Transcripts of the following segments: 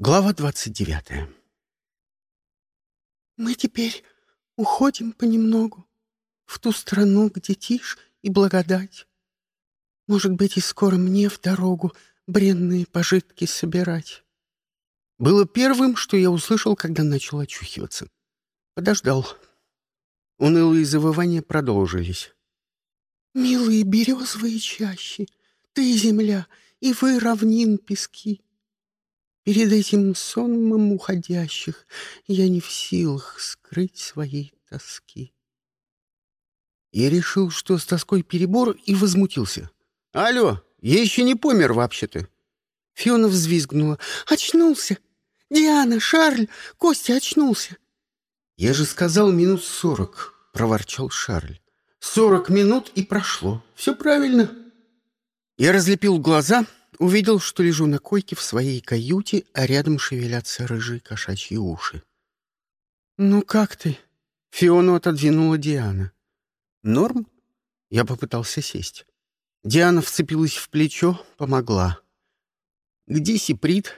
Глава двадцать девятая. «Мы теперь уходим понемногу в ту страну, где тишь и благодать. Может быть, и скоро мне в дорогу бренные пожитки собирать». Было первым, что я услышал, когда начал очухиваться. Подождал. Унылые завывания продолжились. «Милые березовые чащи, ты земля, и вы равнин пески». Перед этим сонмом уходящих я не в силах скрыть своей тоски. Я решил, что с тоской перебор, и возмутился. «Алло, я еще не помер вообще-то!» Фиона взвизгнула. «Очнулся! Диана, Шарль, Костя очнулся!» «Я же сказал минут сорок», — проворчал Шарль. «Сорок минут и прошло. Все правильно». Я разлепил глаза Увидел, что лежу на койке в своей каюте, а рядом шевелятся рыжие кошачьи уши. «Ну как ты?» — Фиону отодвинула Диана. «Норм?» — я попытался сесть. Диана вцепилась в плечо, помогла. «Где Сиприт?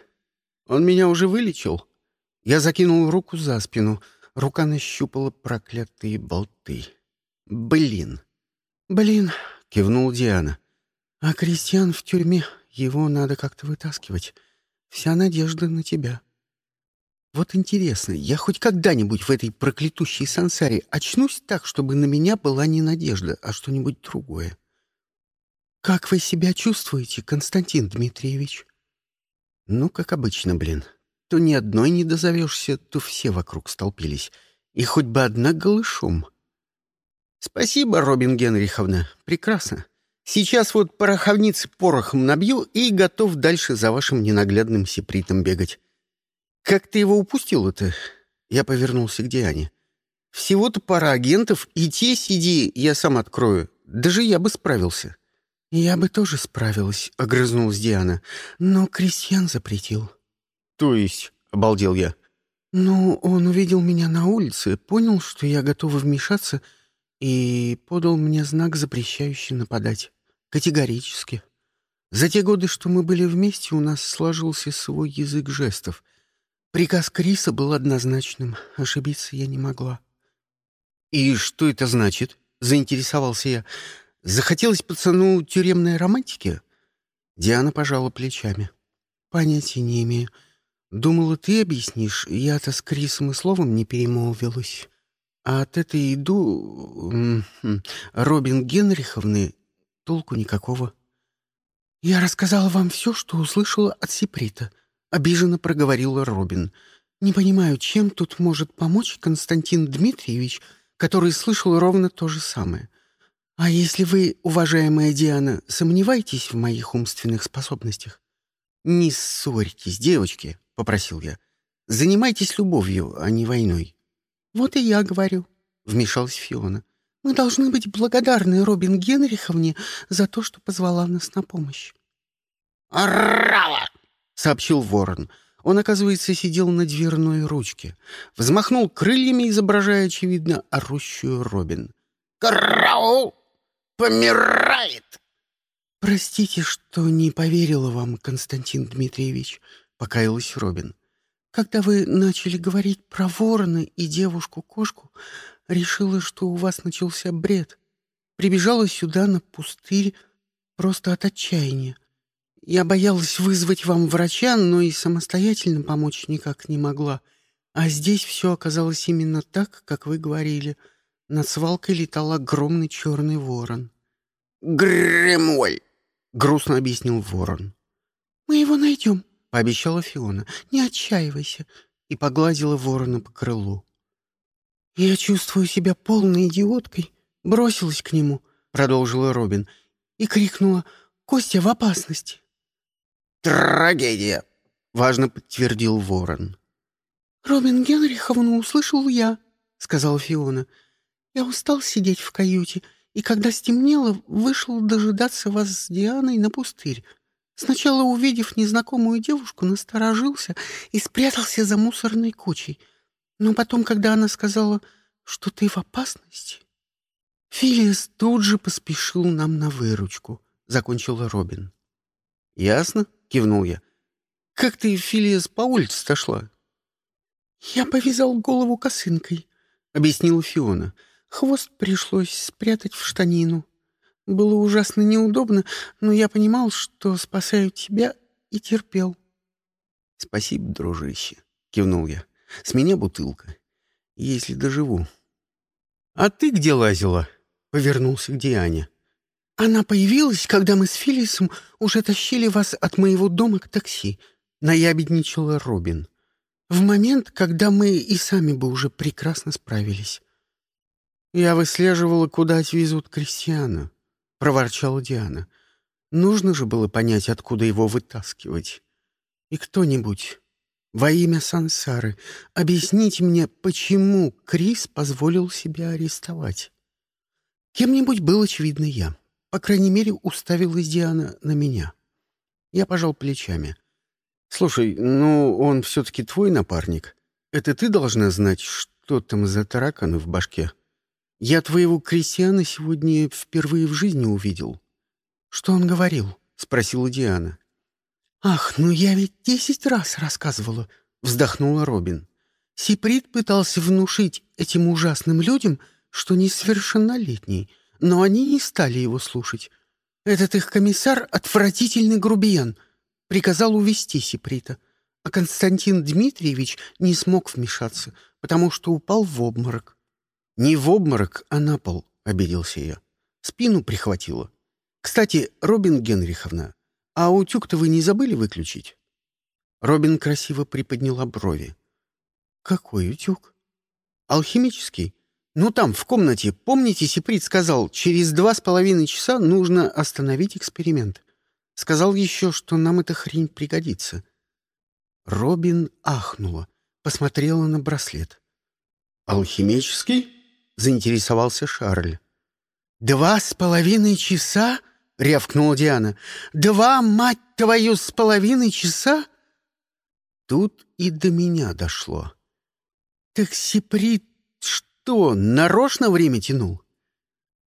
Он меня уже вылечил?» Я закинул руку за спину. Рука нащупала проклятые болты. «Блин!» «Блин!» — кивнул Диана. «А крестьян в тюрьме его надо как-то вытаскивать. Вся надежда на тебя. Вот интересно, я хоть когда-нибудь в этой проклятущей сансаре очнусь так, чтобы на меня была не надежда, а что-нибудь другое? Как вы себя чувствуете, Константин Дмитриевич? Ну, как обычно, блин. То ни одной не дозовешься, то все вокруг столпились. И хоть бы одна голышом. Спасибо, Робин Генриховна. Прекрасно. Сейчас вот пороховницы порохом набью и готов дальше за вашим ненаглядным сепритом бегать. Как ты его упустил-то? Я повернулся к Диане. Всего-то пара агентов, и те сиди, я сам открою. Даже я бы справился. Я бы тоже справилась, — огрызнулась Диана. Но крестьян запретил. То есть, — обалдел я. Ну, он увидел меня на улице, понял, что я готова вмешаться, и подал мне знак, запрещающий нападать. Категорически. За те годы, что мы были вместе, у нас сложился свой язык жестов. Приказ Криса был однозначным. Ошибиться я не могла. «И что это значит?» — заинтересовался я. «Захотелось пацану тюремной романтики?» Диана пожала плечами. «Понятия не имею. Думала, ты объяснишь. Я-то с Крисом и словом не перемолвилась. А от этой иду... Робин Генриховны Толку никакого. «Я рассказала вам все, что услышала от Сиприта», — обиженно проговорила Робин. «Не понимаю, чем тут может помочь Константин Дмитриевич, который слышал ровно то же самое. А если вы, уважаемая Диана, сомневаетесь в моих умственных способностях?» «Не ссорьтесь, девочки», — попросил я. «Занимайтесь любовью, а не войной». «Вот и я говорю», — вмешалась Фиона. Мы должны быть благодарны Робин Генриховне за то, что позвала нас на помощь. «Орала!» — сообщил ворон. Он, оказывается, сидел на дверной ручке. Взмахнул крыльями, изображая, очевидно, орущую Робин. «Караул! Помирает!» «Простите, что не поверила вам, Константин Дмитриевич», — покаялась Робин. «Когда вы начали говорить про ворона и девушку-кошку, Решила, что у вас начался бред. Прибежала сюда на пустырь просто от отчаяния. Я боялась вызвать вам врача, но и самостоятельно помочь никак не могла. А здесь все оказалось именно так, как вы говорили. Над свалкой летал огромный черный ворон. «Гремоль!» — грустно объяснил ворон. «Мы его найдем», — пообещала Фиона. «Не отчаивайся», — и погладила ворона по крылу. «Я чувствую себя полной идиоткой», — бросилась к нему, — продолжила Робин, и крикнула «Костя в опасности». «Трагедия», — важно подтвердил ворон. «Робин Генриховну услышал я», — сказала Фиона. «Я устал сидеть в каюте, и когда стемнело, вышел дожидаться вас с Дианой на пустырь. Сначала, увидев незнакомую девушку, насторожился и спрятался за мусорной кучей — но потом, когда она сказала, что ты в опасности, Филис тут же поспешил нам на выручку, — закончила Робин. — Ясно, — кивнул я. как ты, Филиас, по улице сошла?» «Я повязал голову косынкой», — объяснила Фиона. «Хвост пришлось спрятать в штанину. Было ужасно неудобно, но я понимал, что спасаю тебя, и терпел». «Спасибо, дружище», — кивнул я. «С меня бутылка, если доживу». «А ты где лазила?» — повернулся к Диане. «Она появилась, когда мы с Филисом уже тащили вас от моего дома к такси», — наябедничала Робин. «В момент, когда мы и сами бы уже прекрасно справились». «Я выслеживала, куда отвезут крестьяна», — проворчала Диана. «Нужно же было понять, откуда его вытаскивать. И кто-нибудь, во имя Сансары, объясните мне, почему Крис позволил себя арестовать?» Кем-нибудь был, очевидно, я. По крайней мере, уставилась Диана на меня. Я пожал плечами. «Слушай, ну, он все-таки твой напарник. Это ты должна знать, что там за тараканы в башке. Я твоего крестьяна сегодня впервые в жизни увидел». «Что он говорил?» — спросила Диана. «Ах, ну я ведь десять раз рассказывала», — вздохнула Робин. Сиприд пытался внушить этим ужасным людям, что несовершеннолетний — но они не стали его слушать. Этот их комиссар — отвратительный грубиян. Приказал увести Сиприта. А Константин Дмитриевич не смог вмешаться, потому что упал в обморок. «Не в обморок, а на пол», — обиделся я. Спину прихватило. «Кстати, Робин Генриховна, а утюг-то вы не забыли выключить?» Робин красиво приподняла брови. «Какой утюг?» «Алхимический. Ну там, в комнате, помните, Сиприт сказал, через два с половиной часа нужно остановить эксперимент. Сказал еще, что нам эта хрень пригодится. Робин ахнула, посмотрела на браслет. «Алхимический?» — заинтересовался Шарль. «Два с половиной часа?» — рявкнула Диана. «Два, мать твою, с половиной часа?» Тут и до меня дошло. «Так Сиприт что, нарочно время тянул?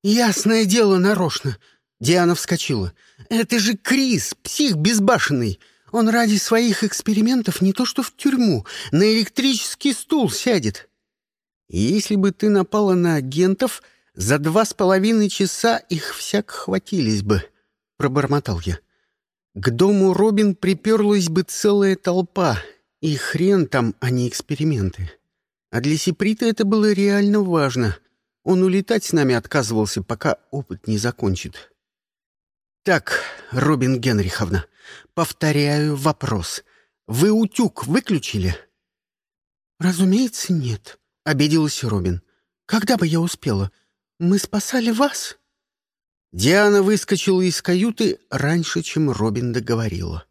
Ясное дело, нарочно. Диана вскочила. Это же Крис, псих безбашенный. Он ради своих экспериментов не то что в тюрьму, на электрический стул сядет. Если бы ты напала на агентов, за два с половиной часа их всяк хватились бы, — пробормотал я. К дому Робин приперлась бы целая толпа, и хрен там, а не эксперименты. А для Сиприта это было реально важно. Он улетать с нами отказывался, пока опыт не закончит. «Так, Робин Генриховна, повторяю вопрос. Вы утюг выключили?» «Разумеется, нет», — обиделась Робин. «Когда бы я успела? Мы спасали вас». Диана выскочила из каюты раньше, чем Робин договорила.